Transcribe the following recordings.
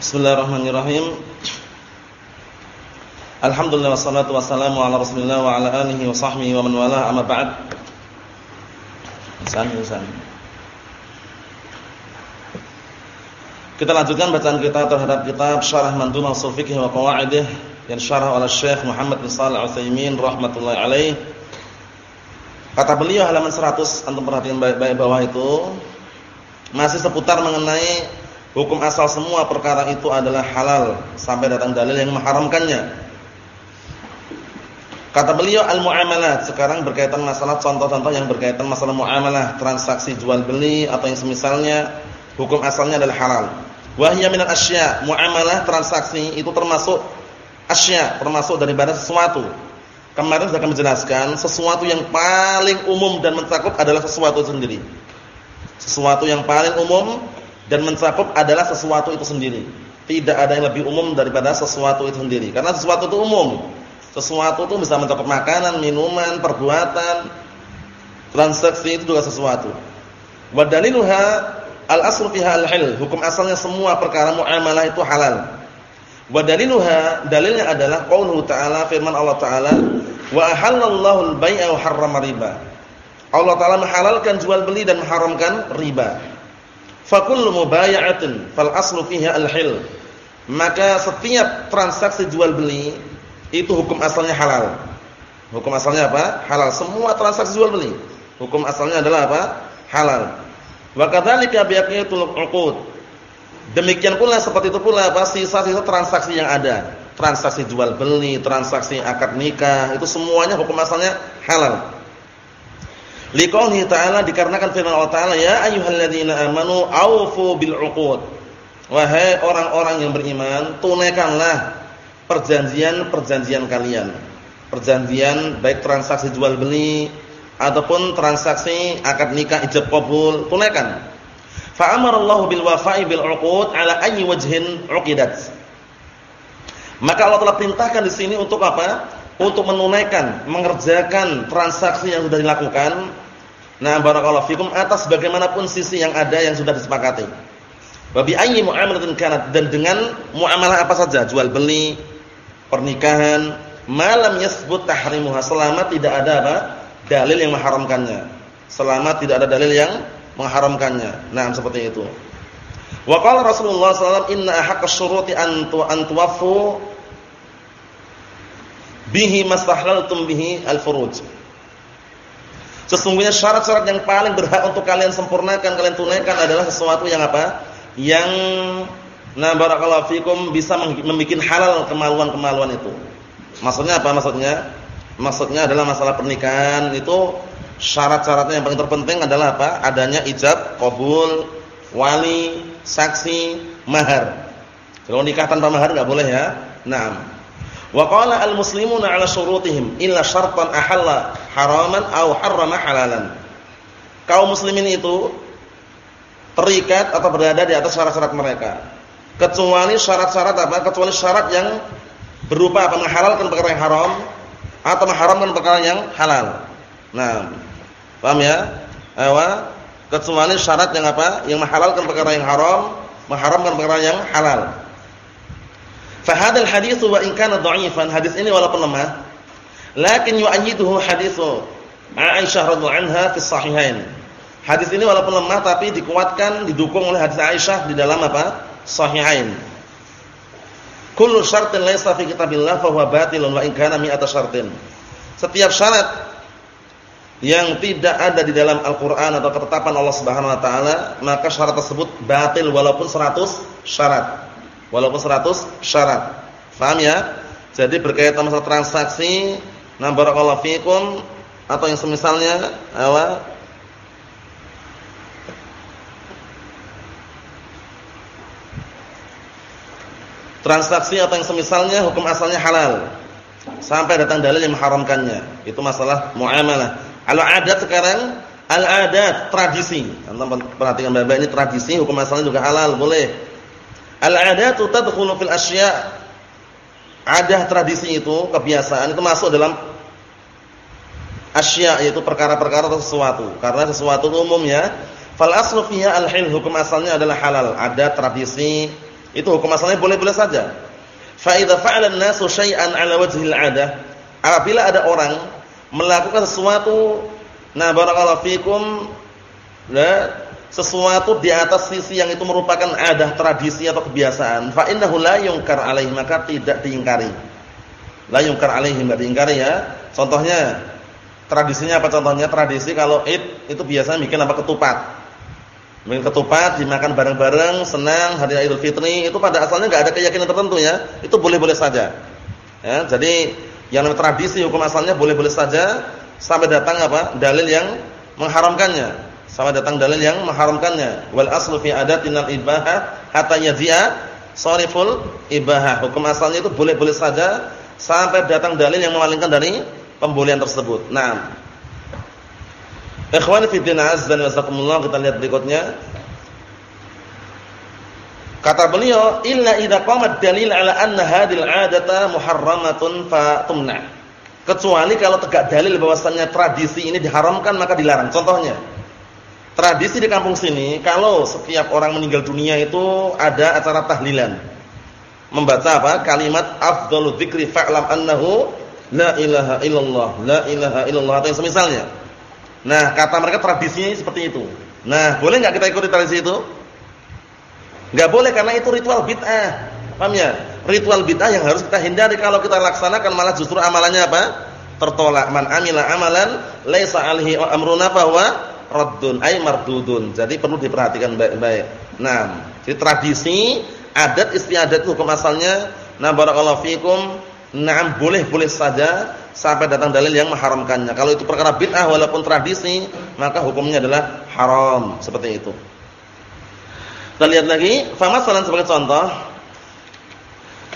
Bismillahirrahmanirrahim. Alhamdulillah wassalatu wassalamu ala Rasulillah wa ala alihi wa sahbihi wa man wala amma ba'd. Insan. Kita lanjutkan bacaan kita terhadap kitab Syarah Mandhumah Ushul Fiqh wa Qawaidih yang syarah oleh Syekh Muhammad bin Shalih Al-Utsaimin rahimatullah alaih. Kata beliau halaman 100, antum perhatikan baik-baik bawah itu masih seputar mengenai Hukum asal semua perkara itu adalah halal sampai datang dalil yang mengharamkannya. Kata beliau al-muamalat sekarang berkaitan masalah contoh-contoh yang berkaitan masalah muamalah, transaksi jual beli atau yang semisalnya hukum asalnya adalah halal. Wahya minal asya, muamalah transaksi itu termasuk asya, termasuk daripada sesuatu. Kemarin sudah kami jelaskan, sesuatu yang paling umum dan mencakup adalah sesuatu sendiri. Sesuatu yang paling umum dan mencakup adalah sesuatu itu sendiri. Tidak ada yang lebih umum daripada sesuatu itu sendiri. Karena sesuatu itu umum. Sesuatu itu bisa mencakup makanan, minuman, perbuatan, transaksi itu juga sesuatu. Wa daliluha al-aslu fiha al-hil. Hukum asalnya semua perkara muamalah itu halal. Wa daliluha dalilnya adalah qauluhu ta'ala firman Allah Ta'ala wa ahallallahu al-bai'a wa harrama riba. Allah Ta'ala menghalalkan jual beli dan mengharamkan riba. Fakullu mubaya'atin fal aslu fiha al-hil. Maka setiap transaksi jual beli itu hukum asalnya halal. Hukum asalnya apa? Halal. Semua transaksi jual beli hukum asalnya adalah apa? Halal. Wa kadzalika biyaqitul 'uqud. Demikian pula seperti itu pula apa sisa-sisa transaksi yang ada. Transaksi jual beli, transaksi akad nikah, itu semuanya hukum asalnya halal. Liqaulihi ta'ala dikarenakan firman Allah Ta'ala ya ayyuhalladzina amanu aufu bil 'uqud. Wahai orang-orang yang beriman, tunaikanlah perjanjian-perjanjian kalian. Perjanjian baik transaksi jual beli ataupun transaksi akad nikah ijab qabul, tunaikan. Fa amarallahu bil wafa'i bil 'uqud ala ayyi wajhin 'uqidat. Maka Allah telah perintahkan di sini untuk apa? Untuk menunaikan, mengerjakan transaksi yang sudah dilakukan Nah, barakallahu fikum atas bagaimanapun sisi yang ada yang sudah disepakati. Wa bi ayyi muamalatin kanat dan dengan muamalah apa saja, jual beli, pernikahan, malam yasbut tahrimuha selama tidak ada apa? dalil yang mengharamkannya. Selama tidak ada dalil yang mengharamkannya. Nah, seperti itu. Wa qala Rasulullah sallallahu alaihi wasallam inna haqqas syuruti an tuwaffu bihi masahlaltum bihi al-furuj. Sesungguhnya syarat-syarat yang paling berhak untuk kalian sempurnakan, kalian tunaikan adalah sesuatu yang apa? Yang nah barakallahu fikum bisa membuat halal kemaluan-kemaluan itu. Maksudnya apa maksudnya? Maksudnya adalah masalah pernikahan itu syarat-syaratnya yang paling terpenting adalah apa? Adanya ijab, qabul, wali, saksi, mahar. Kalau nikah tanpa mahar enggak boleh ya. Naam. Wa qala al-muslimuna 'ala syurutihim illa syartan ahalla haraman aw harrama halalan. Kaum muslimin itu terikat atau berada di atas syarat-syarat mereka. Kecuali syarat-syarat apa? Kecuali syarat yang berupa apa? Menghalalkan perkara yang haram atau mengharamkan perkara yang halal. Nah, paham ya? Awa, kecuali syarat yang apa? Yang menghalalkan perkara yang haram, mengharamkan perkara yang halal. Fahadal hadis wa in kana dha'ifan, hadis ini walaupun lemah, lakin yu'ayyiduhu haditsu Aisyah radhiyallahu anha fi sahihain. Hadis ini walaupun lemah tapi dikuatkan, didukung oleh hadis Aisyah di dalam apa? Sahihain. Kullu syartin laysa fi kitabillah fa huwa batilun wa in kana mi'ata syartin. Setiap syarat yang tidak ada di dalam Al-Qur'an atau ketetapan Allah Subhanahu wa taala, maka syarat tersebut batil walaupun 100 syarat walaupun 100 syarat. Paham ya? Jadi berkaitan masalah transaksi, nah barakallahu fikum atau yang semisalnya apa? Transaksi atau yang semisalnya hukum asalnya halal. Sampai datang dalil yang mengharamkannya. Itu masalah muamalah. Kalau adat sekarang al-adat tradisi. Anda perhatikan baik-baik ini tradisi hukum asalnya juga halal, boleh. Al-'adatu tadkhulu fil asya' Adah tradisi itu, kebiasaan itu masuk dalam asya yaitu perkara-perkara atau sesuatu. Karena sesuatu itu umum ya. Fal aslu al-hil, hukum asalnya adalah halal. Ada tradisi Itu hukum asalnya boleh-boleh saja. Fa idza fa'ala an-nasu syai'an 'ala wajhi al-'adah, apabila ada orang melakukan sesuatu nah barakallahu fikum la sesuatu di atas sisi yang itu merupakan adah tradisi atau kebiasaan, fa innahu la yunkar alaihi maka tidak diingkari. La yunkar alaihi tidak diingkari ya. Contohnya tradisinya apa contohnya? Tradisi kalau Id itu biasanya bikin apa ketupat. Bikin ketupat dimakan bareng-bareng, senang hari Idul Fitri, itu pada asalnya enggak ada keyakinan tertentu ya. Itu boleh-boleh saja. Ya, jadi yang tradisi hukum asalnya boleh-boleh saja sampai datang apa? dalil yang mengharamkannya. Sampai datang dalil yang mengharamkannya. Wal aslu fi adatinal ibahah hatta yazi'a sariful ibahah. Hukum asalnya itu boleh-boleh saja sampai datang dalil yang memalingkan dari pembolehan tersebut. Nah, Ikhwani fi din azza wa jalla kita lihat berikutnya. Kata beliau, "Illa idza qama dalil ala anna hadhil 'adata muharramatun fa tumna." Kecuali kalau tegak dalil bahwasannya tradisi ini diharamkan maka dilarang. Contohnya, tradisi di kampung sini kalau setiap orang meninggal dunia itu ada acara tahlilan. Membaca apa? Kalimat afdhalu dzikri fa'lam annahu la ilaha illallah, la ilaha illallah atau yang semisalnya. Nah, kata mereka tradisinya seperti itu. Nah, boleh enggak kita ikuti tradisi itu? Enggak boleh karena itu ritual bid'ah. Paham ya? Ritual bid'ah yang harus kita hindari kalau kita laksanakan malah justru amalannya apa? Tertolak. Man amila amalan laisa alaihi amruna bahwa raddun ay mardudun. Jadi perlu diperhatikan baik-baik. Nah, jadi tradisi, adat istiadat hukum asalnya nah barakallahu fikum, nah boleh-boleh saja sampai datang dalil yang mengharamkannya. Kalau itu perkara bid'ah walaupun tradisi, maka hukumnya adalah haram, seperti itu. Kita lihat lagi, famasalan sebagai contoh.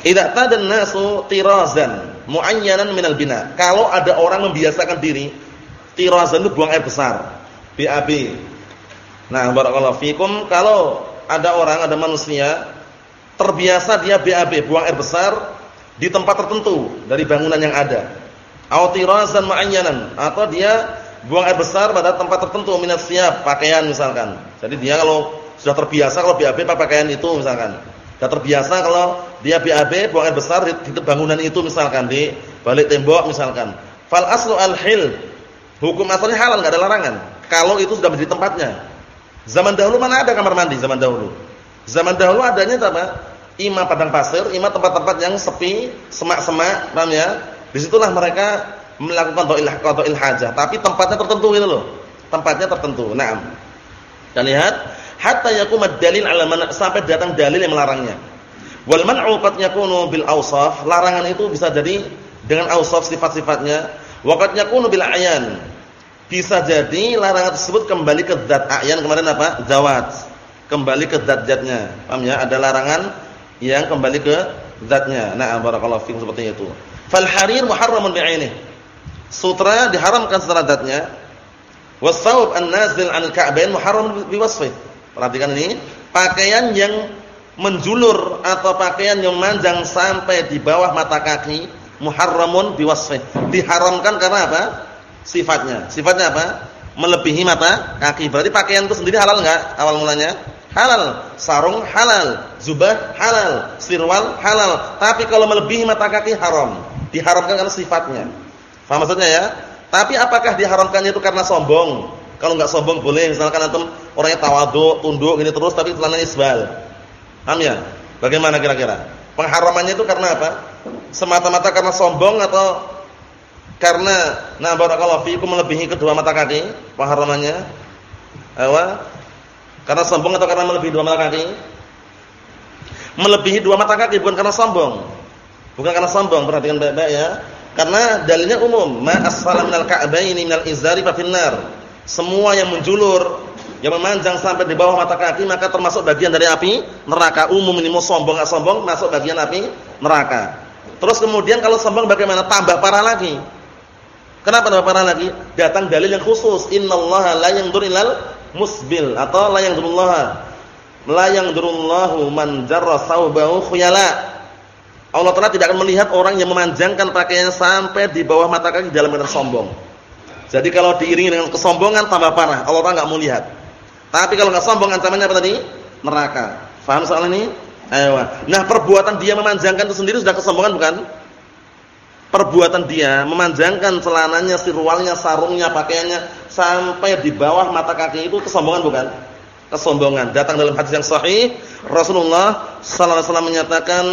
Idza tadan nasu tirazan muayyanan minal bina. Kalau ada orang membiasakan diri tirazan itu buang air besar. BAB. Nah, barakallahu fikum, kalau ada orang, ada manusia terbiasa dia BAB, buang air besar di tempat tertentu dari bangunan yang ada. Au tirazan muayyanan atau dia buang air besar pada tempat tertentu minas siap, pakaian misalkan. Jadi dia kalau sudah terbiasa kalau BAB pakai pakaian itu misalkan. Sudah terbiasa kalau dia BAB buang air besar di, di bangunan itu misalkan di balik tembok misalkan. Fal aslu al-hil. Hukum asalnya halal enggak ada larangan. Kalau itu sudah menjadi tempatnya. Zaman dahulu mana ada kamar mandi zaman dahulu? Zaman dahulu adanya apa? Ima padang pasir, ima tempat-tempat yang sepi, semak-semak, paham ya? Di situlah mereka melakukan doilah qada'il hajah, tapi tempatnya tertentu gitu loh. Tempatnya tertentu. Naam. Dan lihat hatta yakumad dalil ala man sampai datang dalil yang melarangnya. Wal man'u qad yakunu bil awsaf, larangan itu bisa jadi dengan awsaf sifat-sifatnya, wa qad yakunu bil ayan. Bisa jadi larangan tersebut kembali ke zat ayan kemarin apa? Zawat. Kembali ke zat-zatnya. Paham ya? Ada larangan yang kembali ke zatnya. Nah, barakallahu fikum seperti itu. Fal harir muharramun bi'ainih. Sutra diharamkan secara zatnya. Wasawab an-nazil 'anil ka'bain muharram biwasfih. Perhatikan ini, pakaian yang menjulur atau pakaian yang memanjang sampai di bawah mata kaki muharramun biwasfih. Diharamkan karena apa? Sifatnya. Sifatnya apa? Melebihi mata kaki. Berarti pakaian itu sendiri halal enggak awal mulanya? Halal. Sarung halal, zubah halal, sirwal halal. Tapi kalau melebihi mata kaki haram. Diharamkan karena sifatnya. Faham maksudnya ya? Tapi apakah diharamkannya itu karena sombong? Kalau enggak sombong boleh, misalkan antum orangnya tawadhu, tunduk gini terus tapi celananya isbal. Paham ya? Bagaimana kira-kira? Pengharamannya itu karena apa? Semata-mata karena sombong atau karena nah barakallahu fiikum melebihi kedua mata kaki pengharamannya? Apa? Karena sombong atau karena melebihi dua mata kaki? Melebihi dua mata kaki bukan karena sombong. Bukan karena sombong, perhatikan baik-baik ya. Karena dalilnya umum, ma asfala minal ka'baini minal izari fa. Semua yang menjulur, yang memanjang sampai di bawah mata kaki maka termasuk bagian dari api neraka. Umum ini mau sombong enggak sombong masuk bagian api neraka. Terus kemudian kalau sombong bagaimana? Tambah parah lagi. Kenapa tambah parah lagi? Datang dalil yang khusus. Innallaha la yanzuru ilal musbil atau la yanzurullaha la yanzurullahu man jarra saubahu khuyala. Allah Taala tidak akan melihat orang yang memanjangkan pakaiannya sampai di bawah mata kaki dalam keadaan sombong. Jadi kalau diiringi dengan kesombongan tambah parah. Allah Taala enggak mau lihat. Tapi kalau enggak sombong ancamannya apa tadi? Neraka. Faham soal ini? Ayo. Nah, perbuatan dia memanjangkan itu sendiri sudah kesombongan bukan? Perbuatan dia memanjangkan celananya, sirwalnya, sarungnya, pakaiannya sampai di bawah mata kaki itu kesombongan bukan? Kesombongan. Datang dalam hadis yang sahih, Rasulullah sallallahu alaihi wasallam menyatakan,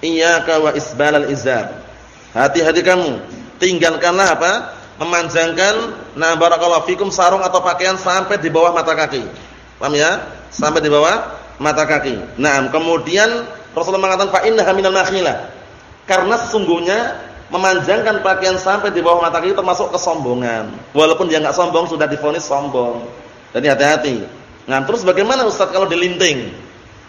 "Iyyaka wa isbalal izar." Hati-hati kamu, tinggalkanlah apa? Memanjangkan nah barakallahu fikum sarung atau pakaian sampai di bawah mata kaki. Paham ya? Sampai di bawah mata kaki. Nah, kemudian Rasulullah mengatakan fa innaha minal makhilah. Karena sesungguhnya memanjangkan pakaian sampai di bawah mata kaki termasuk kesombongan. Walaupun dia enggak sombong sudah difonis sombong. Jadi hati-hati. Nah, terus bagaimana Ustaz kalau dilinting?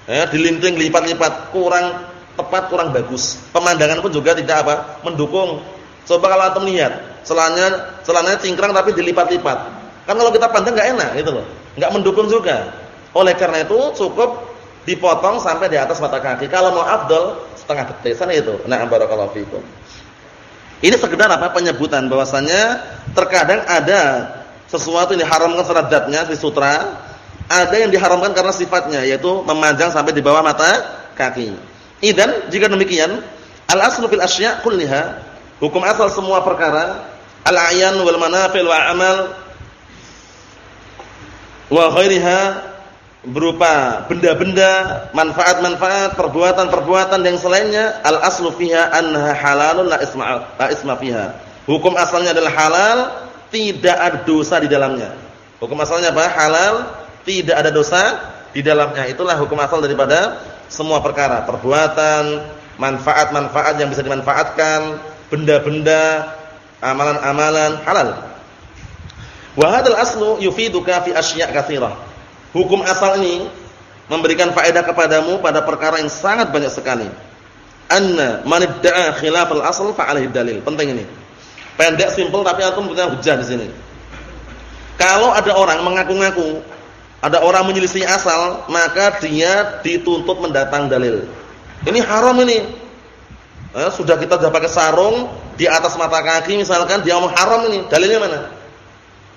Ya, dilinting lipat-lipat kurang tepat kurang bagus. Pemandangan pun juga tidak apa? mendukung. Coba kalau antum lihat, celananya celananya cingkrang tapi dilipat-lipat. Kan kalau kita pandang enggak enak gitu loh. Enggak mendukung juga. Oleh karena itu cukup dipotong sampai di atas mata kaki. Kalau mau afdol setengah detik sana itu. Nah, barakallahu fikum. Ini sekedar apa penyebutan bahwasanya terkadang ada sesuatu yang diharamkan secara zatnya di sutra, ada yang diharamkan karena sifatnya yaitu memanjang sampai di bawah mata kaki. Idan jika demikian, al-aslu fil asya' kulliha, hukum asal semua perkara, al-a'yan wal manafil wa amal wa ghairiha berupa benda-benda, manfaat-manfaat, perbuatan-perbuatan yang selainnya, al-aslu fiha annaha halalun la isma la isma fiha. Hukum asalnya adalah halal, tidak ada dosa di dalamnya. Hukum asalnya apa? Halal, tidak ada dosa di dalamnya. Itulah hukum asal daripada semua perkara, perbuatan, manfaat-manfaat yang bisa dimanfaatkan, benda-benda, amalan-amalan halal. Wa hadzal aslu yufiduka fi asya' katsirah Hukum asal ini memberikan faedah kepadamu pada perkara yang sangat banyak sekali. Anna man idda'a khilafal asl fa alaihi dalil. Penting ini. Pendek simpel tapi antum punya hujah di sini. Kalau ada orang mengaku-ngaku, ada orang menyelisih asal, maka dia dituntut mendatang dalil. Ini haram ini. Eh, sudah kita sudah pakai sarung di atas mata kaki misalkan dia ngomong haram ini, dalilnya mana?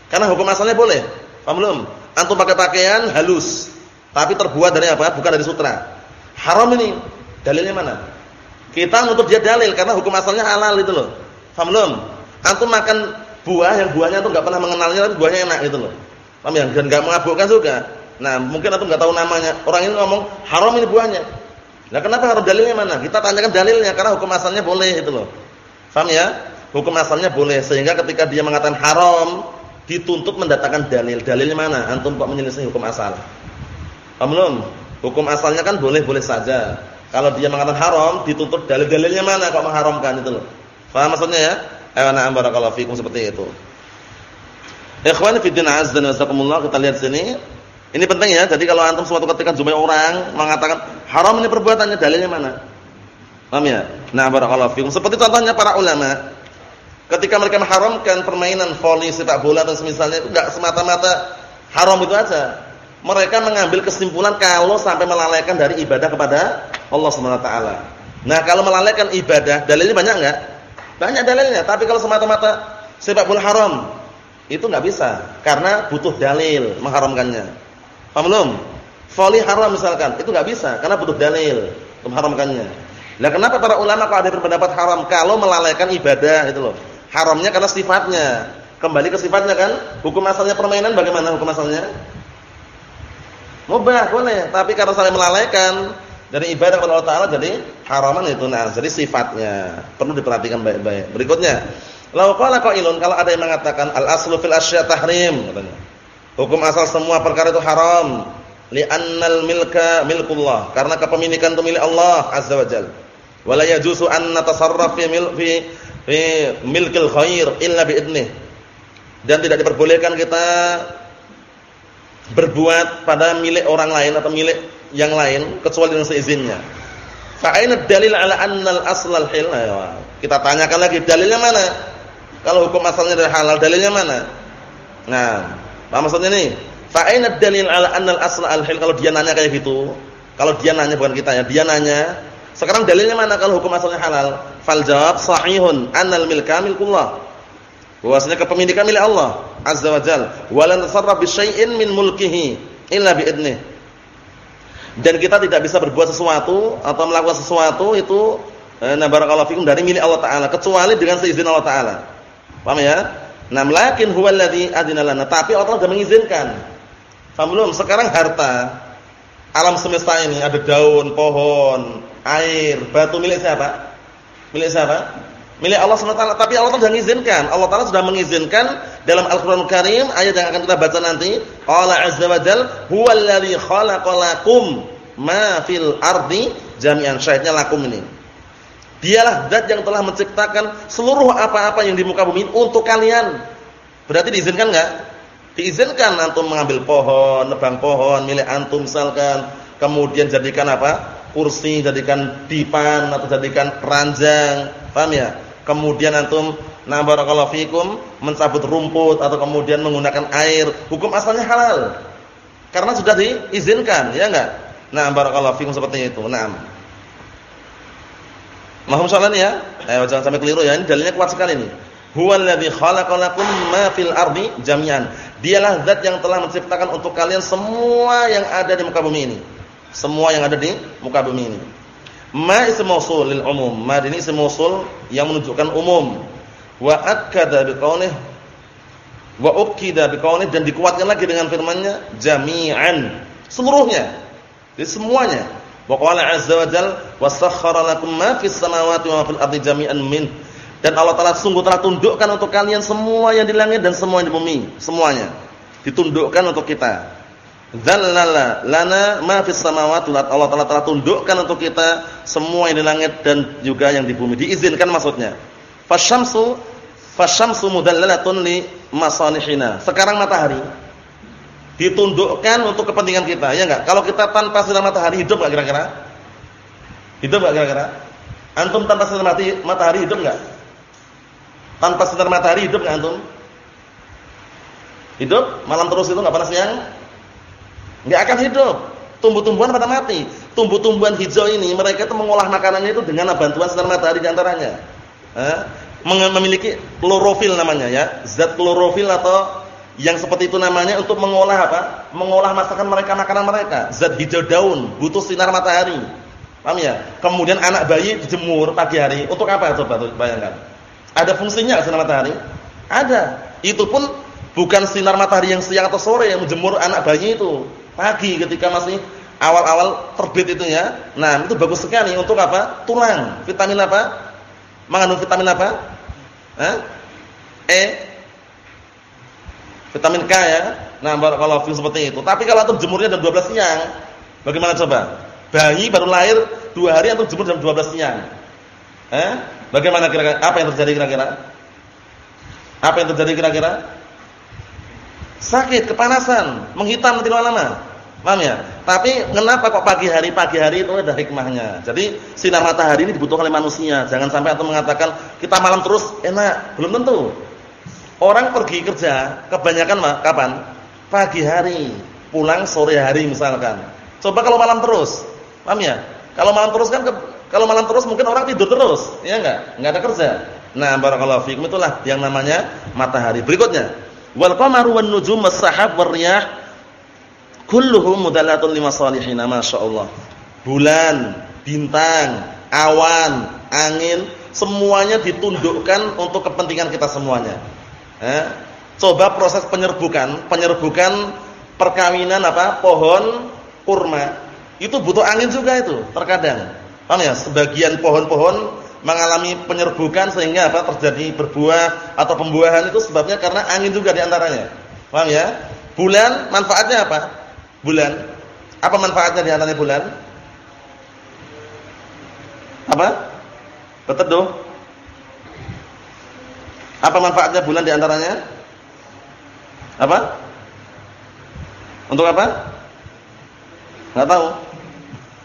Karena hukum asalnya boleh. Paham belum? Antum pakai pakaian halus, tapi terbuat dari apa? Bukan dari sutra. Haram ini. Dalilnya mana? Kita untuk dia dalil karena hukum asalnya halal itu loh. Paham belum? Antum makan buah yang buahnya tuh enggak pernah mengenalnya tapi buahnya enak gitu loh. Paham ya? Dan enggak mengabukkan juga. Nah, mungkin antum enggak tahu namanya. Orang ini ngomong haram ini buahnya. Nah, kenapa harus dalilnya mana? Kita tanyakan dalilnya karena hukum asalnya boleh itu loh. Paham ya? Hukum asalnya boleh sehingga ketika dia mengatakan haram, dituntut mendatangkan dalil. Dalilnya mana? Antum kok menyelisih hukum asal? Paham belum? Hukum asalnya kan boleh-boleh saja. Kalau dia mengatakan haram, dituntut dalil-dalilnya mana kok mengharamkan itu loh. Paham maksudnya ya? Ayo na'am barakallahu fikum seperti itu. Ikhwan fi din azza wa jazakumullah kita lihat sini. Ini penting ya. Jadi kalau antum suatu ketika jumpai orang mengatakan haram ini perbuatannya, dalilnya mana? Paham ya? Nah, barakallahu fikum. Seperti contohnya para ulama Ketika mereka mengharamkan permainan voli, sepak bola dan semisalnya itu enggak semata-mata haram itu aja. Mereka mengambil kesimpulan kalau sampai melalaikan dari ibadah kepada Allah Subhanahu taala. Nah, kalau melalaikan ibadah, dalilnya banyak enggak? Banyak dalilnya, tapi kalau semata-mata sepak bola haram, itu enggak bisa karena butuh dalil mengharamkannya. Paham belum? Voli haram misalkan, itu enggak bisa karena butuh dalil mengharamkannya. Nah, kenapa para ulama kalau ada berpendapat haram kalau melalaikan ibadah itu loh? Haramnya karena sifatnya. Kembali ke sifatnya kan? Hukum asalnya permainan bagaimana hukum asalnya? Mubah boleh, tapi karena saling melalaikan dari ibadah kepada Allah Taala jadi haraman itu nah, jadi sifatnya perlu diperhatikan baik-baik. Berikutnya, lau qala qailun kalau ada yang mengatakan al aslu fil asya tahrim katanya. Hukum asal semua perkara itu haram li'annal milka milkullah karena kepemilikan itu milik Allah azza wajalla. Wala yajuzu an natasarraf fi fi milkil khair illa biidnih. Dan tidak diperbolehkan kita berbuat pada milik orang lain atau milik yang lain kecuali dengan seizinnya. Fa aina dalil ala anna al-asl al-hil? Kita tanyakan lagi dalilnya mana? Kalau hukum asalnya adalah halal, dalilnya mana? Nah, apa maksudnya nih? Fa dalil ala anna al-asl al-hil? Kalau dia nanya kayak gitu, kalau dia nanya bukan kita ya, dia nanya, sekarang dalilnya mana kalau hukum asalnya halal? Fal jawab sahihun annal milka milkullah. Bahwasanya kepemilikan milik Allah azza wa jalla. Wa lan tasarraf bi syai'in min mulkihi illa bi idnih. Dan kita tidak bisa berbuat sesuatu atau melakukan sesuatu itu eh, na barakallahu fikum dari milik Allah taala kecuali dengan seizin Allah taala. Paham ya? Nah, lakin huwa alladhi adina lana. Tapi Allah sudah mengizinkan. Paham belum? Sekarang harta alam semesta ini ada daun, pohon, air, batu milik siapa? Milik siapa? Milik Allah SWT. Tapi Allah sudah mengizinkan. Allah Taala sudah mengizinkan dalam Al-Qur'an Karim ayat yang akan kita baca nanti. Qala azza wa jal, "Huwa alladhi khalaqalakum ma fil ardi jami'an." Syahidnya lakum ini. Dialah zat yang telah menciptakan seluruh apa-apa yang di muka bumi untuk kalian. Berarti diizinkan enggak? Diizinkan antum mengambil pohon, nebang pohon milik antum misalkan, kemudian jadikan apa? Kursi, jadikan dipan atau jadikan ranjang. Paham ya? Kemudian antum na barakallahu fikum mencabut rumput atau kemudian menggunakan air, hukum asalnya halal. Karena sudah diizinkan, ya enggak? Nah, barakallahu fikum seperti itu. Naam. Mahum soalan ya? Eh jangan sampai keliru ya. Ini dalilnya kuat sekali ini. Huwallazi khalaqalakum ma fil ardi jami'an. Dialah zat yang telah menciptakan untuk kalian semua yang ada di muka bumi ini. Semua yang ada di muka bumi ini. Ma ism mausul lil umum. Ma ini ism mausul yang menunjukkan umum. Wa akkada biqaulihi wa ukida biqaulihi dan dikuatkan lagi dengan firman-Nya jami'an. Seluruhnya. Jadi semuanya. Wa qala 'azza wa jalla wasakhkhara lakum ma fis samawati wa fil ardi jami'an min. Dan Allah Taala sungguh telah tundukkan untuk kalian semua yang di langit dan semua yang di bumi, semuanya. Ditundukkan untuk kita. Dzallala lana ma fis samawati Allah Taala telah tundukkan untuk kita semua yang di langit dan juga yang di bumi. Diizinkan maksudnya. Fasyamsu fasyamsu mudallalatun li masalihina. Sekarang matahari ditundukkan untuk kepentingan kita, ya enggak? Kalau kita tanpa sinar matahari hidup enggak kira-kira? Hidup enggak kira-kira? Antum tanpa sinar matahari hidup enggak? Tanpa sinar matahari hidup enggak antum? Hidup? Malam terus itu enggak panas siang? Enggak akan hidup. Tumbuh-tumbuhan pada mati. Tumbuh-tumbuhan hijau ini mereka itu mengolah makanannya itu dengan bantuan sinar matahari di antaranya. Eh? memiliki klorofil namanya ya. Zat klorofil atau yang seperti itu namanya untuk mengolah apa? Mengolah masakan mereka, makanan mereka. Zat hijau daun, butuh sinar matahari. Paham ya? Kemudian anak bayi dijemur pagi hari. Untuk apa coba bayangkan? Ada fungsinya sinar matahari? Ada. Itu pun bukan sinar matahari yang siang atau sore yang menjemur anak bayi itu. Pagi ketika masih awal-awal terbit itu ya. Nah, itu bagus sekali untuk apa? Tulang. Vitamin apa? Mengandung vitamin apa? Hah? E Vitamin K ya. Nah, kalau film seperti itu. Tapi kalau antum jemurnya jam 12 siang, bagaimana coba? Bayi baru lahir 2 hari antum jemur jam 12 siang. Eh? Bagaimana kira-kira? Apa yang terjadi kira-kira? Apa yang terjadi kira-kira? Sakit, kepanasan, menghitam nanti lama-lama. Paham ya? Tapi kenapa kok pagi hari? Pagi hari itu ada hikmahnya. Jadi sinar matahari ini dibutuhkan oleh manusia. Jangan sampai antum mengatakan kita malam terus enak, belum tentu. Orang pergi kerja kebanyakan mah kapan? Pagi hari, pulang sore hari misalkan. Coba kalau malam terus. Paham ya? Kalau malam terus kan kalau malam terus mungkin orang tidur terus, ya enggak? Enggak ada kerja. Nah, barakallahu fiikum itulah yang namanya matahari. Berikutnya, wal qamaru wan nujum was-sahab kulluhum mudallatun limasalihina masyaallah. Bulan, bintang, awan, angin semuanya ditundukkan untuk kepentingan kita semuanya. Eh, coba proses penyerbukan, penyerbukan perkawinan apa? pohon kurma. Itu butuh angin juga itu, terkadang. Paham ya? Sebagian pohon-pohon mengalami penyerbukan sehingga apa? terjadi berbuah atau pembuahan itu sebabnya karena angin juga di antaranya. Paham ya? Bulan manfaatnya apa? Bulan. Apa manfaatnya di antaranya bulan? Apa? Betul apa manfaatnya bulan di antaranya? Apa? Untuk apa? Enggak tahu.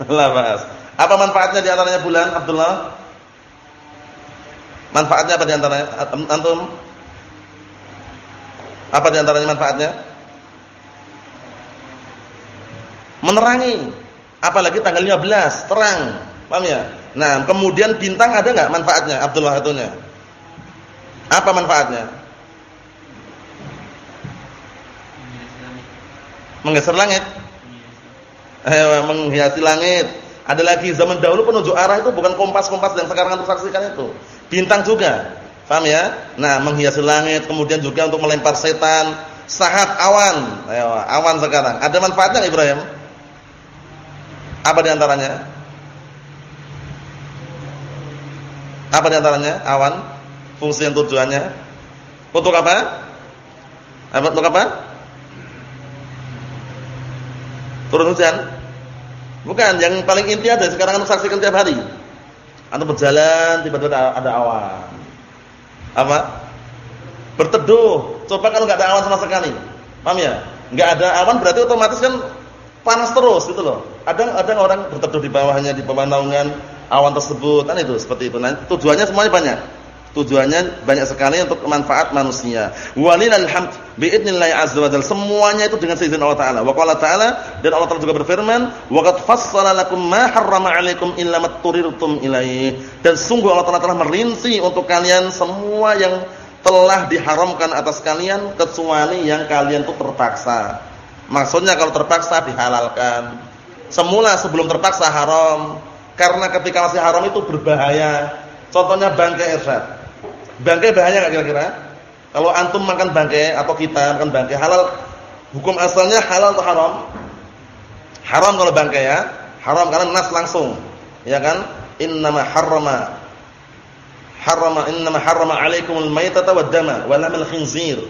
Lah, Mas. Apa manfaatnya di antaranya bulan, Abdullah? Manfaatnya apa di antaranya? Antum? Apa di antaranya manfaatnya? Menerangi. Apalagi tanggal 15, terang. Paham ya? Nah, kemudian bintang ada enggak manfaatnya, Abdullah itunya? Apa manfaatnya? Menggeser langit. Eh, menghiasi langit. Ada lagi zaman dahulu penunjuk arah itu bukan kompas-kompas yang sekarang antum saksikan itu. Bintang juga. Paham ya? Nah, menghiasi langit, kemudian juga untuk melempar setan, sahat awan. Ayo, awan sekarang. Ada manfaatnya Ibrahim? Apa di antaranya? Apa di antaranya? Awan. Fungsi dan tujuannya. Untuk apa? Apa untuk apa? Turun hujan? Bukan, yang paling inti ada sekarang anu saksikan tiap hari. Anu berjalan tiba-tiba ada awan. Apa? Berteduh. Coba kalau nggak ada awan sama sekali. Paham ya? Nggak ada awan berarti otomatis kan panas terus gitu loh. Ada ada orang berteduh di bawahnya di bawah naungan awan tersebut kan itu seperti itu. Nah, tujuannya semuanya banyak. Tujuannya banyak sekali untuk manfaat manusia. Walillahil hamd biidznillah azza wa. Semuanya itu dengan seizin Allah taala. Wa qala ta'ala dan Allah taala juga berfirman, "Wa fassala lakum ma harrama 'alaikum illa ma turirtum ilaihi." Dan sungguh Allah taala telah merinci untuk kalian semua yang telah diharamkan atas kalian kecuali yang kalian itu terpaksa. Maksudnya kalau terpaksa dihalalkan. Semula sebelum terpaksa haram. Karena ketika masih haram itu berbahaya. Contohnya bangkai irsyad. Bangkai bahaya enggak kira-kira? Kalau antum makan bangkai atau kita makan bangkai halal hukum asalnya halal atau haram? Haram kalau bangkai ya. Haram karena nas langsung. Ya kan? Innama harrama harrama innama harrama 'alaikumul maitata wad-dama wa lahmul khinzir.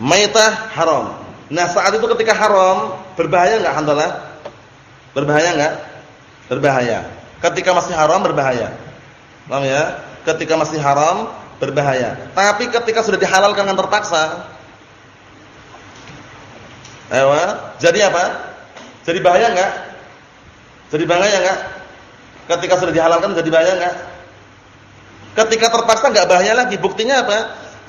Maitah haram. Nah, saat itu ketika haram, berbahaya enggak handalah? Berbahaya enggak? Berbahaya. Ketika masih haram berbahaya. Paham ya? Ketika masih haram berbahaya. Tapi ketika sudah dihalalkan dengan terpaksa, Ewa, jadi apa? Jadi bahaya enggak? Jadi bahaya enggak? Ketika sudah dihalalkan jadi bahaya enggak? Ketika terpaksa enggak bahaya lagi. Buktinya apa?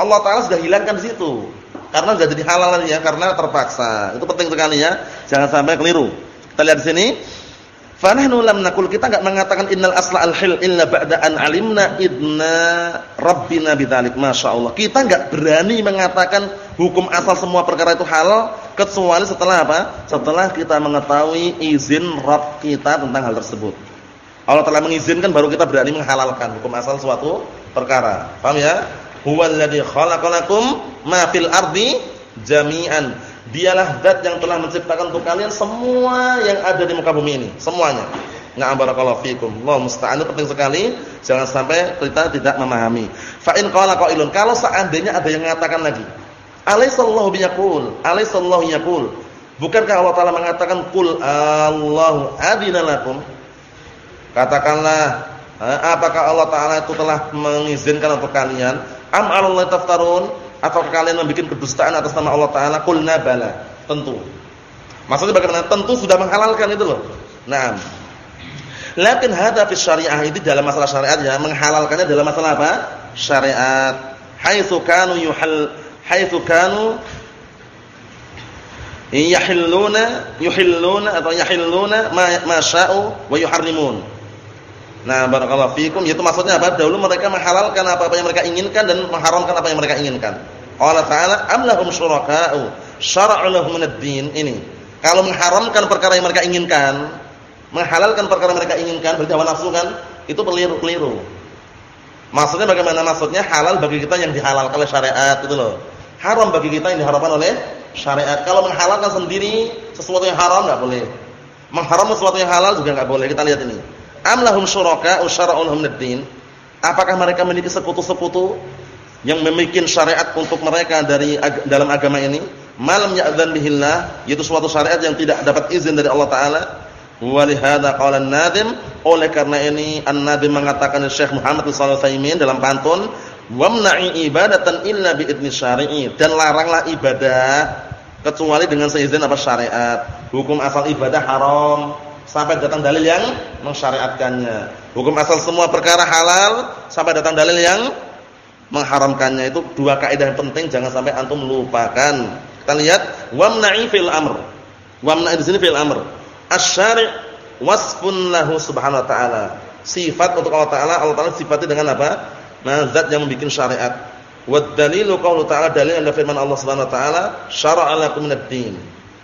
Allah taala sudah hilangkan di situ. Karena sudah jadi halal ya, karena terpaksa. Itu penting sekali ya. Jangan sampai keliru. Kita lihat di sini. Fanahnu lam nakul kita enggak mengatakan innal asla al-hil illa ba'da an alimna idna rabbina bidzalik. Masyaallah. Kita enggak berani mengatakan hukum asal semua perkara itu halal kecuali setelah apa? Setelah kita mengetahui izin Rabb kita tentang hal tersebut. Allah telah mengizinkan baru kita berani menghalalkan hukum asal suatu perkara. Paham ya? Huwallazi khalaqalakum ma fil ardi jami'an Dialah zat yang telah menciptakan untuk kalian semua yang ada di muka bumi ini, semuanya. Na'am barakallahu fikum. Allah musta'an penting sekali, jangan sampai kita tidak memahami. Fa in qala qailun, kalau seandainya ada yang mengatakan lagi, alaisallahu biyaqul, alaisallahu yaqul. Bukankah Allah Taala mengatakan qul Allahu adina lakum? Katakanlah, apakah Allah Taala itu telah mengizinkan untuk kalian? Am 'alallahi taftarun? Atau kalian membuat kedustaan atas nama Allah taala? Qulna bala. Tentu. Maksudnya bagaimana? Tentu sudah menghalalkan itu loh. Nah lakin hadza fi syariah itu dalam masalah syariat ya menghalalkannya dalam masalah apa? Syariat. Haitsu kanu yuhal haitsu kanu yahilluna yuhilluna atau yahilluna ma, ma sya'u wa yuharrimun Nah, barakallahu fikum itu maksudnya apa? Dahulu mereka menghalalkan apa-apa yang mereka inginkan dan mengharamkan apa yang mereka inginkan. Allah Ta'ala am lahum syuraka'u syara'u lahum din Ini. Kalau mengharamkan perkara yang mereka inginkan, menghalalkan perkara yang mereka inginkan, berarti hawa nafsu kan? Itu keliru-keliru. Maksudnya bagaimana? Maksudnya halal bagi kita yang dihalalkan oleh syariat itu loh. Haram bagi kita yang diharamkan oleh syariat. Kalau menghalalkan sendiri sesuatu yang haram enggak boleh. Mengharamkan sesuatu yang halal juga enggak boleh. Kita lihat ini. Am lahum syuraka syara'u lahum Apakah mereka memiliki sekutu-sekutu yang membuat syariat untuk mereka dari dalam agama ini? Malam ya'dzan bihillah, yaitu suatu syariat yang tidak dapat izin dari Allah taala. Walihada qala an-nadim, oleh karena ini an-nadim mengatakan Syekh Muhammad sallallahu alaihi dalam pantun, "Wamna'i ibadatan illa bi'idni syari'i." Dan laranglah ibadah kecuali dengan seizin apa syariat. Hukum asal ibadah haram, sampai datang dalil yang mensyariatkannya. Hukum asal semua perkara halal sampai datang dalil yang mengharamkannya. Itu dua kaidah yang penting jangan sampai antum lupakan. Kita lihat wamna'i fil amr. Wamna'i di sini fil amr. Asy-syari' wasfun lahu subhanahu wa ta'ala. Sifat untuk Allah taala, Allah taala sifatnya dengan apa? Nah, zat yang membuat syariat. Wad dalilu qaulu ta'ala dalil adalah firman Allah Subhanahu wa taala, syara'a lakum din.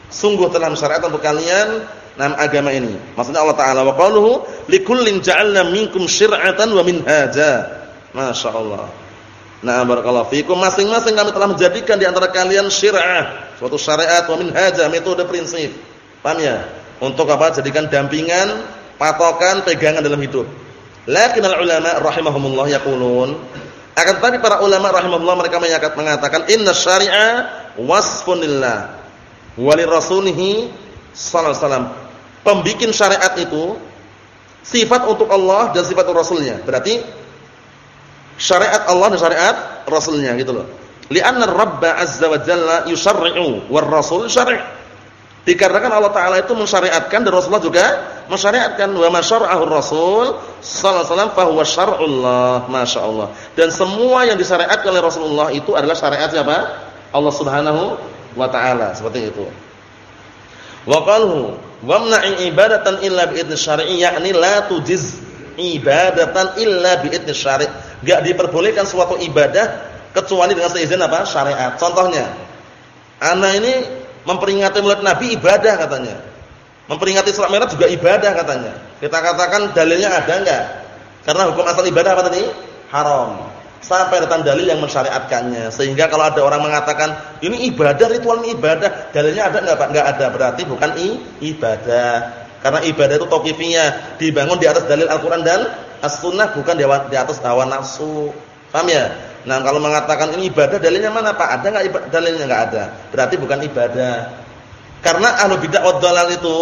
Sungguh telah mensyariatkan untuk kalian nam agama ini. Maksudnya Allah taala wa qaluhu likullin ja'alna minkum syir'atan wa minhaja. Masyaallah. Nah, barakallahu fikum. Masing-masing kami telah menjadikan di antara kalian syir'ah, suatu syariat wa minhaja, metode prinsip. Paham ya? Untuk apa? Jadikan dampingan, patokan, pegangan dalam hidup. Lakinnal ulama rahimahumullah yaqulun akan tetapi para ulama rahimahullah mereka mengatakan inna syari'a wasfun lillah wa lirasulihi sallallahu alaihi wasallam. Pembikin syariat itu sifat untuk Allah dan sifat untuk Rasulnya. Berarti syariat Allah dan syariat Rasulnya gitu loh. Li'anna Rabba azza wa jalla yusharri'u war rasul syari'. Dikarenakan Allah taala itu mensyariatkan dan Rasulullah juga mensyariatkan wa masyara'ahu Rasul sallallahu alaihi wasallam fa huwa syar'ullah, masyaallah. Dan semua yang disyariatkan oleh Rasulullah itu adalah syariat siapa? Allah Subhanahu wa taala, seperti itu. Wa qalhu wamna'i ibadatan illa bi idzni syar'i yakni la tujiz ibadatan illa bi idzni syari'. Enggak diperbolehkan suatu ibadah kecuali dengan seizin apa? syariat. Contohnya, ana ini memperingati Maulid Nabi ibadah katanya. Memperingati Isra Mi'raj juga ibadah katanya. Kita katakan dalilnya ada enggak? Karena hukum asal ibadah apa tadi? Haram. Sampai datang dalil yang mensyariatkannya. Sehingga kalau ada orang mengatakan ini ibadah, ritual ini ibadah, dalilnya ada enggak Pak? Enggak ada. Berarti bukan i, ibadah. Karena ibadah itu tauqifiyah, dibangun di atas dalil Al-Qur'an dan As-Sunnah bukan di atas hawa nafsu. Paham ya? Nah, kalau mengatakan ini ibadah dalilnya mana Pak? Ada enggak dalilnya? Enggak ada. Berarti bukan ibadah. Karena ahlu bid'ah wad itu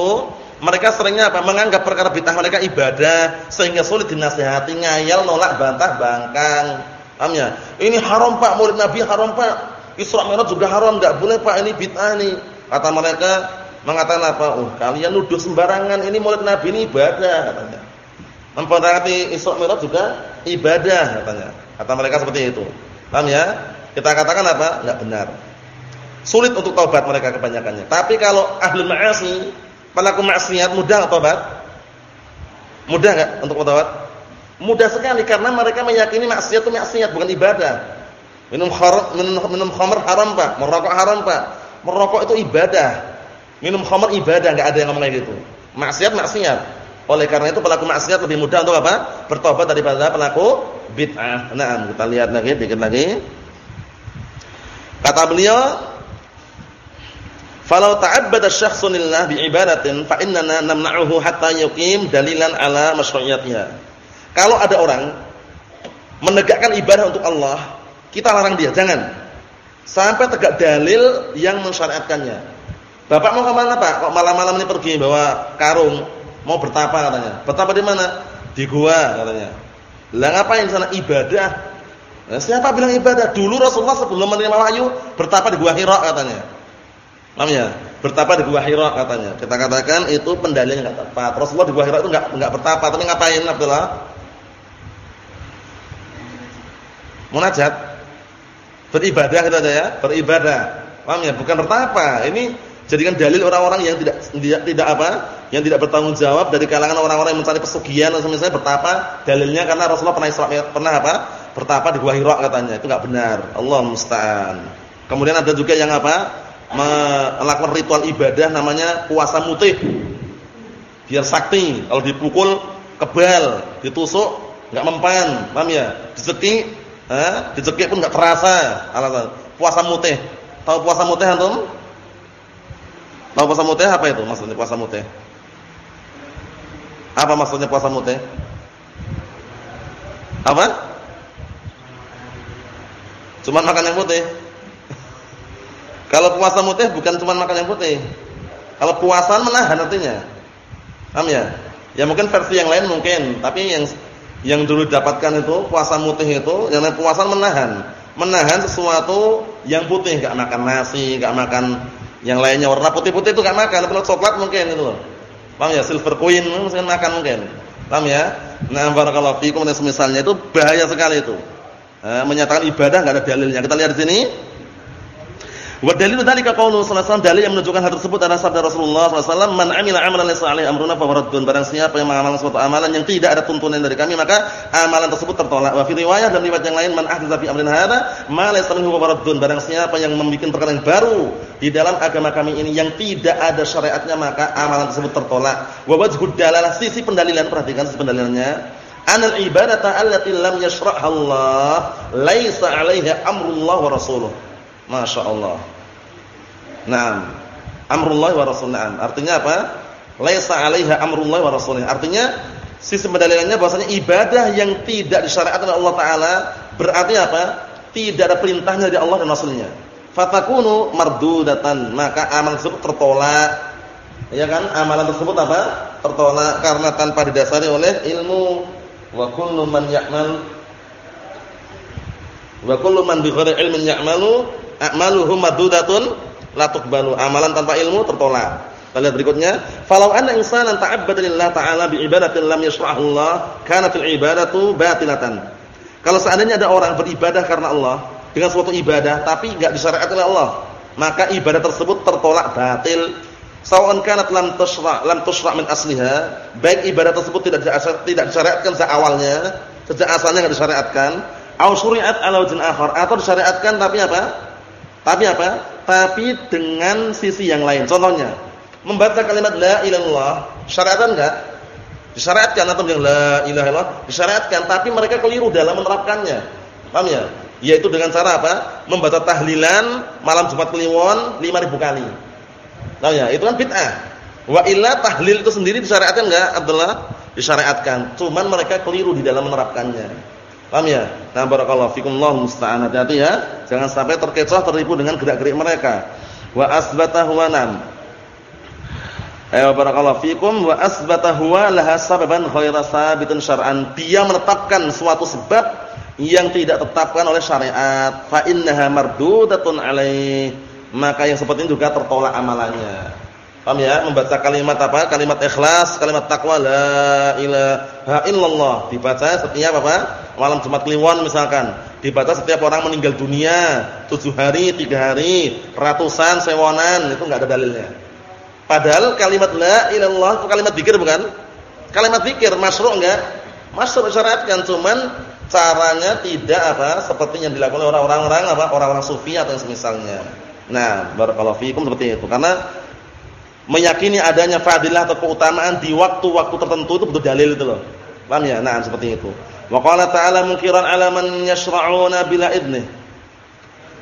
mereka seringnya apa? Menganggap perkara bid'ah mereka ibadah sehingga sulit dinasihati, ngayal, nolak, bantah, bangkang. Paham ya? Ini haram Pak, murid Nabi haram Pak. Isra Mi'raj juga haram, enggak boleh Pak, ini bid'ah ini. Kata mereka mengatakan apa? Oh, kalian nuduh sembarangan, ini murid Nabi ini ibadah katanya. Memperhati Isra Mi'raj juga ibadah katanya. Kata mereka seperti itu. Paham ya? Kita katakan apa? Enggak benar. Sulit untuk taubat mereka kebanyakannya. Tapi kalau ahlul ma'asi, pelaku maksiat mudah taubat? Mudah enggak untuk taubat? Mudah sekali karena mereka meyakini maksiat itu maksiat bukan ibadah. Minum haram, minum, minum khamr haram, Pak. Merokok haram, Pak. Merokok itu ibadah. Minum khamr ibadah, enggak ada yang ngomong kayak gitu. Maksiat maksiat. Oleh karena itu pelaku maksiat lebih mudah untuk apa? Bertobat daripada pelaku bid'ah. Nah, kita lihat lagi, dikit lagi. Kata beliau, Falau ta'abbada syakhsun lillah bi'ibadatin fa innana namna'uhu hatta yuqim dalilan ala masyru'iyatiha. Kalau ada orang menegakkan ibadah untuk Allah, kita larang dia, jangan. Sampai tegak dalil yang mensyariatkannya. Bapak mau ke mana, Pak? Kok malam-malam ini pergi bawa karung, mau bertapa katanya. Bertapa di mana? Di gua katanya. Lah ngapain sana ibadah? Nah, siapa bilang ibadah? Dulu Rasulullah sebelum menerima wahyu bertapa di gua Hira katanya. Paham ya? Bertapa di Gua Hira katanya. Kita katakan itu pendalilan enggak tepat. Rasulullah di Gua Hira itu enggak enggak bertapa, tapi ngapain Abdullah? Munajat. Beribadah gitu aja ya, beribadah. Paham ya? Bukan bertapa. Ini jadikan dalil orang-orang yang tidak tidak tidak apa? Yang tidak bertanggung jawab dari kalangan orang-orang yang mencari pesugihan atau misalnya bertapa, dalilnya karena Rasulullah pernah Isra pernah apa? Bertapa di Gua Hira katanya. Itu enggak benar. Allah musta'an. Kemudian ada juga yang apa? melakukan ritual ibadah namanya puasa mutih. Biar sakti, kalau dipukul kebal, ditusuk enggak mempan, paham ya? Dicekik, eh, dicekik pun enggak terasa. Alasan puasa mutih. Tahu puasa mutih antum? Tahu puasa mutih apa itu maksudnya puasa mutih? Apa maksudnya puasa mutih? Apa? Cuma makan yang putih. Kalau puasa mutih bukan cuma makan yang putih. Kalau puasa menahan artinya. Paham ya? Ya mungkin versi yang lain mungkin, tapi yang yang dulu dapatkan itu puasa mutih itu yang puasa menahan. Menahan sesuatu yang putih, enggak makan nasi, enggak makan yang lainnya warna putih-putih itu enggak makan, kalau coklat mungkin itu loh. Paham ya? Silver queen mungkin makan mungkin. Paham ya? Nah, barakallahu fiikum dan semisalnya itu bahaya sekali itu. Eh, menyatakan ibadah enggak ada dalilnya. Kita lihat di sini. Wa dalilu dzalika qaulu sallallahu alaihi wasallam dalil yang menunjukkan hal tersebut adalah sabda Rasulullah sallallahu alaihi wasallam, "Man 'amila 'amalan laysa 'alaihi amruna fa raddun." Barang siapa yang mengamalkan suatu amalan yang tidak ada tuntunan dari kami, maka amalan tersebut tertolak. Wa fi riwayah dan riwayat yang lain, "Man ahdatsa fi amrina hadza ma laysa minhu fa raddun." Barang siapa yang membuat perkara yang baru di dalam agama kami ini yang tidak ada syariatnya, maka amalan tersebut tertolak. Wa wajhud dalalah sisi pendalilan, perhatikan sisi pendalilannya. Anal ibadata allati lam yashra'ha Allah laisa 'alaiha amrullah wa rasuluh. Masya Allah. Naam. Amrullah wa rasulullah. Artinya apa? Laisa 'alaiha amrullah wa rasulullah. Artinya sisi pendalilannya bahwasanya ibadah yang tidak disyariatkan oleh Allah taala berarti apa? Tidak ada perintahnya dari Allah dan Rasulnya. Fatakunu mardudatan, maka amal tersebut tertolak. Ya kan? Amalan tersebut apa? Tertolak karena tanpa didasari oleh ilmu. Wa kullu man ya'mal wa kullu man bi ilmin ya'malu a'maluhum maddudatun la tuqbalu. Amalan tanpa ilmu tertolak. Kita lihat berikutnya, falau anna insanan ta'abbada lillah ta'ala bi ibadatin lam yashra'hu Allah, kanat al-ibadatu batilatan. Kalau seandainya ada orang beribadah karena Allah dengan suatu ibadah tapi enggak disyariatkan oleh Allah, maka ibadah tersebut tertolak batil. Sawan kanat lam tusyra' lam tusyra' min asliha, baik ibadah tersebut tidak tidak disyariatkan sejak awalnya, sejak asalnya enggak disyariatkan, au syuri'at ala akhar atau disyariatkan tapi apa? Tapi apa? Tapi dengan sisi yang lain. Contohnya, membaca kalimat la ilaha illallah, syariatkan enggak? Disyariatkan atau bilang la ilaha illallah? Disyariatkan, tapi mereka keliru dalam menerapkannya. Paham ya? Yaitu dengan cara apa? Membaca tahlilan malam Jumat Kliwon 5000 kali. Tahu ya? Itu kan bid'ah. Wa illa tahlil itu sendiri disyariatkan enggak, Abdullah? Disyariatkan. Cuman mereka keliru di dalam menerapkannya. Paham ya? Nah, barakallahu fikum Allah musta'an. Hati-hati ya. Jangan sampai terkecoh tertipu dengan gerak-gerik mereka. Wa asbatahu wa nam. Ayo barakallahu fikum wa asbatahu laha sababan ghaira sabitin syar'an. Dia menetapkan suatu sebab yang tidak tetapkan oleh syariat. Fa innaha mardudatun alaih. Maka yang seperti ini juga tertolak amalannya. Paham ya? Membaca kalimat apa? Kalimat ikhlas, kalimat takwa la ilaha illallah dibaca setiap apa? Malam Jumat Kliwon misalkan. Dibaca setiap orang meninggal dunia, tujuh hari, tiga hari, ratusan, sewonan, itu enggak ada dalilnya. Padahal kalimat la ilallah itu kalimat zikir bukan? Kalimat zikir masyru' enggak? Masyru' syaratkan cuman caranya tidak apa seperti yang dilakukan orang-orang apa? Orang-orang sufi atau semisalnya. Nah, barakallahu fiikum seperti itu. Karena meyakini adanya fadilah atau keutamaan di waktu-waktu tertentu itu betul dalil itu loh. Paham ya? Nah, seperti itu. Wa qala ta'ala munkiran 'ala man yashra'una bila idnih.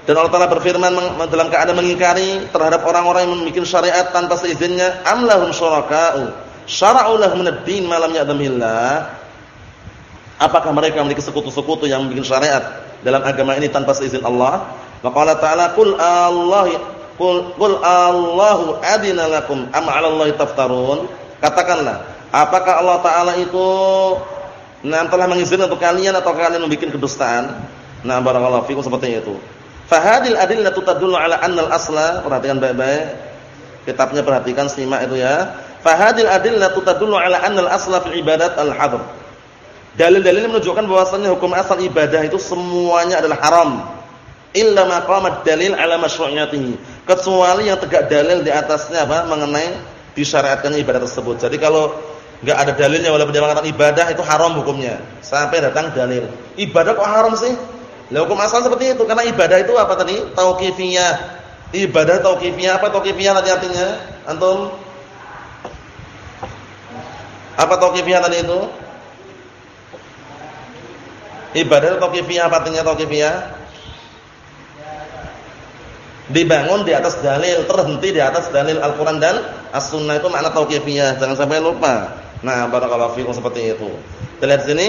Dan Allah Ta'ala berfirman dalam keadaan mengingkari terhadap orang-orang yang membuat syariat tanpa seizinnya, am lahum syuraka'u syara'u lahum ad-din Apakah mereka memiliki sekutu-sekutu yang membuat syariat dalam agama ini tanpa seizin Allah? Wa qala ta'ala qul Allah Qul qul Allahu adina lakum am 'ala Allahi taftarun? Katakanlah, apakah Allah taala itu nah telah mengizinkan untuk kalian atau kalian membuat kedustaan? Nah, barakallahu fikum seperti itu. Fahadil adillatu tadullu ala annal asla, perhatikan baik-baik. Kitabnya perhatikan simak itu ya. Fahadil adillatu tadullu ala annal asla fil ibadat al-hadr. Dalil-dalil menunjukkan bahwasanya hukum asal ibadah itu semuanya adalah haram illa maqamad dalil ala masyru'iyatihi kecuali yang tegak dalil di atasnya apa? Mengenai disyariatkannya ibadah tersebut. Jadi kalau enggak ada dalilnya walaupun dia mengatakan ibadah itu haram hukumnya. Sampai datang dalil. Ibadah kok haram sih? Lah hukum asal seperti itu. Karena ibadah itu apa tadi? Tauqifiyah. Ibadah tauqifiyah apa? Tauqifiyah nanti artinya? Antum? Apa tauqifiyah tadi itu? Ibadah tauqifiyah apa artinya tauqifiyah dibangun di atas dalil, terhenti di atas dalil Al-Qur'an dan As-Sunnah itu makna tauqifiyah. Jangan sampai lupa. Nah, barakallahu fikum seperti itu. Kita lihat sini.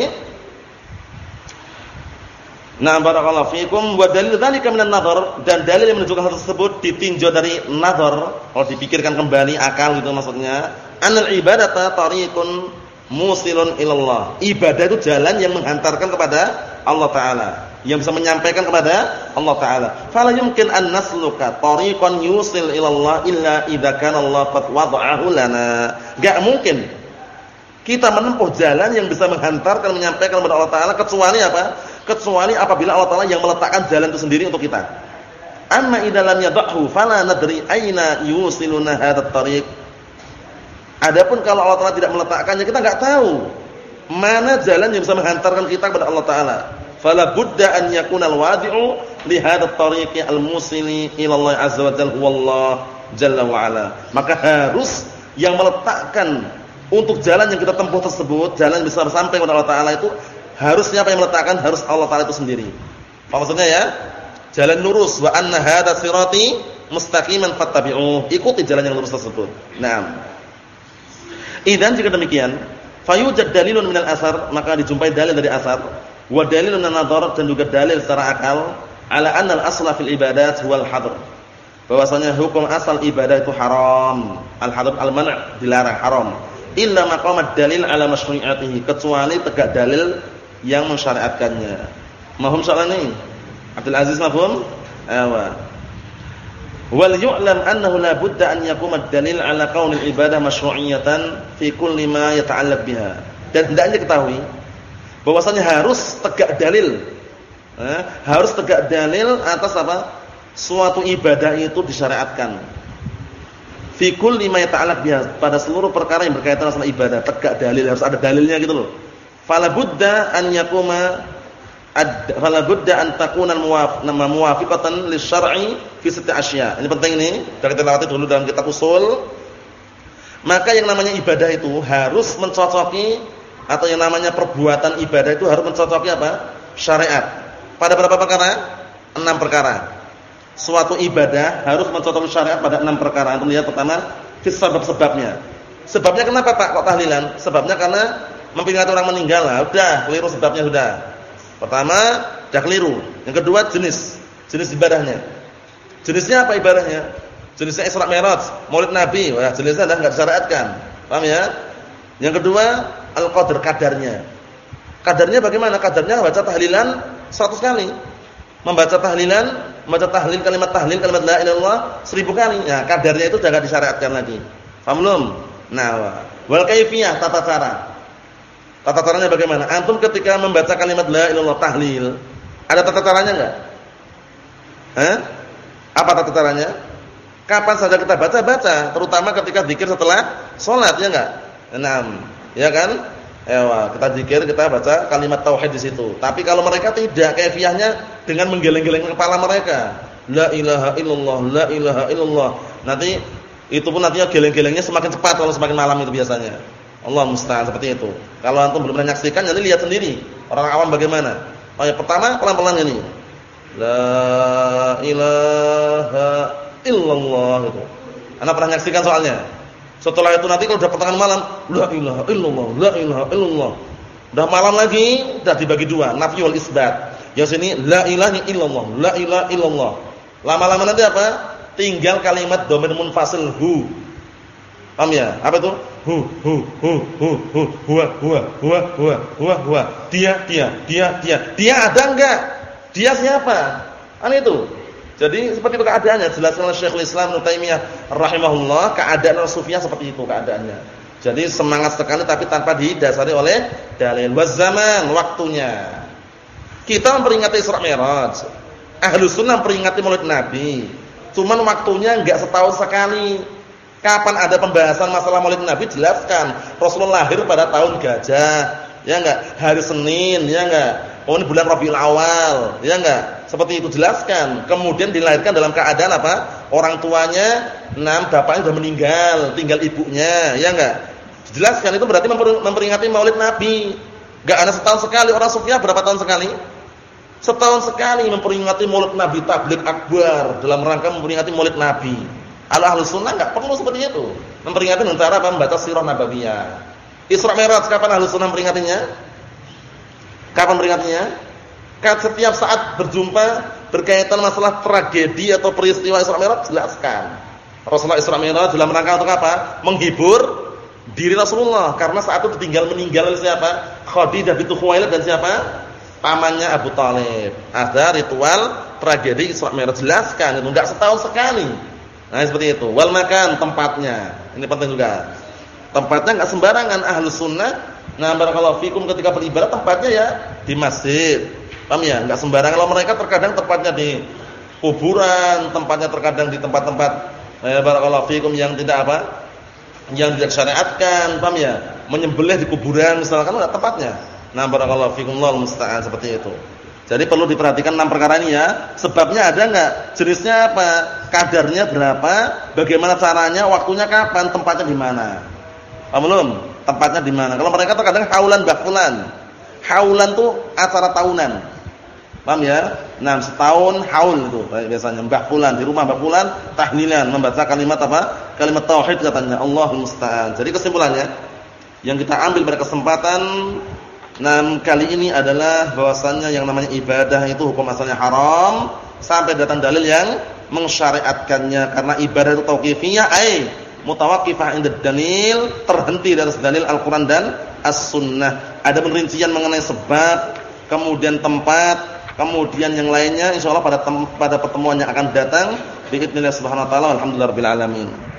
Nah, barakallahu fikum wa dalil dzalika minan nadhar dan dalil yang menunjukkan hal tersebut ditinjau dari nadhar, kalau dipikirkan kembali akal gitu maksudnya. Anal ibadata tariqun musilun ilallah. Ibadah itu jalan yang menghantarkan kepada Allah taala yang bisa menyampaikan kepada Allah taala. Fala yumkin an nasluka tariqan yusil ila Allah illa idza kana Allah qad wada'ahu lana. Enggak mungkin kita menempuh jalan yang bisa menghantarkan menyampaikan kepada Allah taala kecuali apa? Kecuali apabila Allah taala yang meletakkan jalan itu sendiri untuk kita. Amma idza lam yad'hu fala nadri aina yusiluna hadzal tariq. Adapun kalau Allah Taala tidak meletakkannya kita enggak tahu mana jalan yang bisa menghantarkan kita kepada Allah Taala. Fala budda an yakuna al-wadi'u li hadzal tariqi al-musili ila Allah azza wa jalla huwallah jalla wa ala. Maka harus yang meletakkan untuk jalan yang kita tempuh tersebut, jalan bisa sampai kepada Allah Taala itu harusnya apa yang meletakkan harus Allah Taala itu sendiri. Apa maksudnya ya? Jalan lurus wa anna hadza sirati mustaqiman fattabi'uh. Ikuti jalan yang lurus tersebut. Naam. Idan jika demikian, fayujad dalilun minal asar, maka dijumpai dalil dari asar, wa dalilun nadhar dan juga dalil secara akal ala anna al-asla fil ibadat huwal hadr. Bahwasanya hukum asal ibadah itu haram. Al-hadr al-man' dilarang haram. Illa maqamad dalil ala masyru'iyatihi, kecuali tegak dalil yang mensyariatkannya. Mahum soal ini? Abdul Aziz mafhum? Awa. Wal yu'lam annahu la budda an yaquma ad-dalil ala kaunil ibadah masyru'iyatan fi kulli ma yata'allaq biha. Dan hendaknya ketahui bahwasanya harus tegak dalil. Eh, harus tegak dalil atas apa? Suatu ibadah itu disyariatkan. Fi kulli ma yata'allaq biha, pada seluruh perkara yang berkaitan dengan ibadah, tegak dalil, harus ada dalilnya gitu loh. Fala budda an yaquma fala budda an takuna muwafiqatan lisyar'i fi sitti asya. Ini penting ini, dari kita lewati dulu dalam kitab usul. Maka yang namanya ibadah itu harus mencocoki atau yang namanya perbuatan ibadah itu harus mencocoki apa? Syariat. Pada berapa perkara? Enam perkara. Suatu ibadah harus mencocoki syariat pada enam perkara. Antum lihat pertama, sebab-sebabnya. Sebabnya kenapa Pak kok tahlilan? Sebabnya karena memperingati orang meninggal. Lah, udah, keliru sebabnya sudah. Pertama, dah keliru. Yang kedua, jenis. Jenis ibadahnya. Jenisnya apa ibadahnya? Jenisnya Isra Mi'raj, Maulid Nabi. Wah, jenisnya dah enggak disyariatkan. Paham ya? Yang kedua, al-qadar kadarnya. Kadarnya bagaimana? Kadarnya baca tahlilan 100 kali. Membaca tahlilan, membaca tahlil kalimat tahlil kalimat la ilaha illallah 1000 kali. Ya, kadarnya itu jangan disyariatkan lagi. Paham belum? Nah, wal kaifiyah tata cara. Tata caranya bagaimana? Antum ketika membaca kalimat la ilallah tahlil, ada tata caranya enggak? Hah? Apa tata caranya? Kapan saja kita baca-baca, terutama ketika zikir setelah salat ya enggak? Enam. Ya kan? Ewa, kita zikir, kita baca kalimat tauhid di situ. Tapi kalau mereka tidak, kaifiahnya dengan menggeleng-geleng kepala mereka. La ilaha illallah, la ilaha illallah. Nanti itu pun nantinya geleng-gelengnya semakin cepat kalau semakin malam itu biasanya. Allah musta'an seperti itu. Kalau antum belum menyaksikan nanti lihat sendiri orang awam bagaimana. Oh ya pertama pelan-pelan ini. La ilaha illallah itu. Anda pernah menyaksikan soalnya. Setelah itu nanti kalau sudah pertengahan malam, la ilaha illallah, la ilaha illallah. Udah malam lagi, sudah dibagi dua, nafi wal isbat. Yang sini la ilaha illallah, la ilaha illallah. Lama-lama nanti apa? Tinggal kalimat domain munfasil hu. Paham ya? Apa itu? hu hu hu hu hu huwa huwa huwa huwa huwa huwa dia dia dia dia dia ada enggak dia siapa kan itu jadi seperti itu keadaannya. Jelaskan oleh Syekhul Islam Ibnu rahimahullah keadaan sufiah seperti itu keadaannya. Jadi semangat sekali tapi tanpa didasari oleh dalil. Waz zaman waktunya. Kita memperingati Isra Mi'raj. Ahlus Sunnah memperingati Maulid Nabi. Cuman waktunya enggak setahun sekali. Kapan ada pembahasan masalah Maulid Nabi? Jelaskan. Rasulullah lahir pada tahun gajah, ya enggak? Hari Senin, ya enggak? Oh ini bulan Rabiul Awal, ya enggak? Seperti itu jelaskan. Kemudian dilahirkan dalam keadaan apa? Orang tuanya enam, bapaknya sudah meninggal, tinggal ibunya, ya enggak? Jelaskan itu berarti memperingati Maulid Nabi. Enggak ada setahun sekali orang sufiah berapa tahun sekali? Setahun sekali memperingati Maulid Nabi tabligh akbar dalam rangka memperingati Maulid Nabi. Kalau ahlu sunnah nggak perlu seperti itu. Memperingati dengan cara apa? Membaca sirah nabawiyah. Isra Mi'raj kapan ahlu sunnah memperingatinya? Kapan memperingatinya? Kan setiap saat berjumpa berkaitan masalah tragedi atau peristiwa Isra Mi'raj jelaskan. Rasulullah Isra Mi'raj dalam rangka untuk apa? Menghibur diri Rasulullah karena saat itu ditinggal meninggal oleh siapa? Khadijah bintu Khuwailid dan siapa? Pamannya Abu Talib. Ada ritual tragedi Isra Mi'raj jelaskan itu enggak setahun sekali. Nah, seperti itu. Wal makan tempatnya. Ini penting juga. Tempatnya enggak sembarangan ahlus sunnah. Nah, barakallahu fikum ketika beribadah tempatnya ya di masjid. Paham ya? Enggak sembarangan. Kalau mereka terkadang tempatnya di kuburan, tempatnya terkadang di tempat-tempat eh, barakallahu fikum yang tidak apa? Yang tidak syariatkan, paham ya? Menyembelih di kuburan misalkan enggak tempatnya. Nah, barakallahu fikum Allah musta'an seperti itu. Jadi perlu diperhatikan enam perkara ini ya. Sebabnya ada enggak? Jenisnya apa? Kadarnya berapa? Bagaimana caranya? Waktunya kapan? Tempatnya di mana? Paham belum? Tempatnya di mana? Kalau mereka terkadang haulan bahfulan. Haulan tuh acara tahunan. Paham ya? Nah, setahun haul itu biasanya Mbah Fulan di rumah Mbah Fulan tahlilan membaca kalimat apa? Kalimat tauhid katanya Allahul musta'an. Jadi kesimpulannya yang kita ambil pada kesempatan Nah, kali ini adalah bahwasannya yang namanya ibadah itu hukum asalnya haram sampai datang dalil yang mensyariatkannya karena ibadah itu tauqifiyah ai mutawaqqifah inda dalil terhenti dari dalil Al-Qur'an dan As-Sunnah. Ada perincian mengenai sebab, kemudian tempat, Kemudian yang lainnya insyaallah pada pada pertemuan yang akan datang biidznillah subhanahu wa taala alhamdulillah rabbil alamin.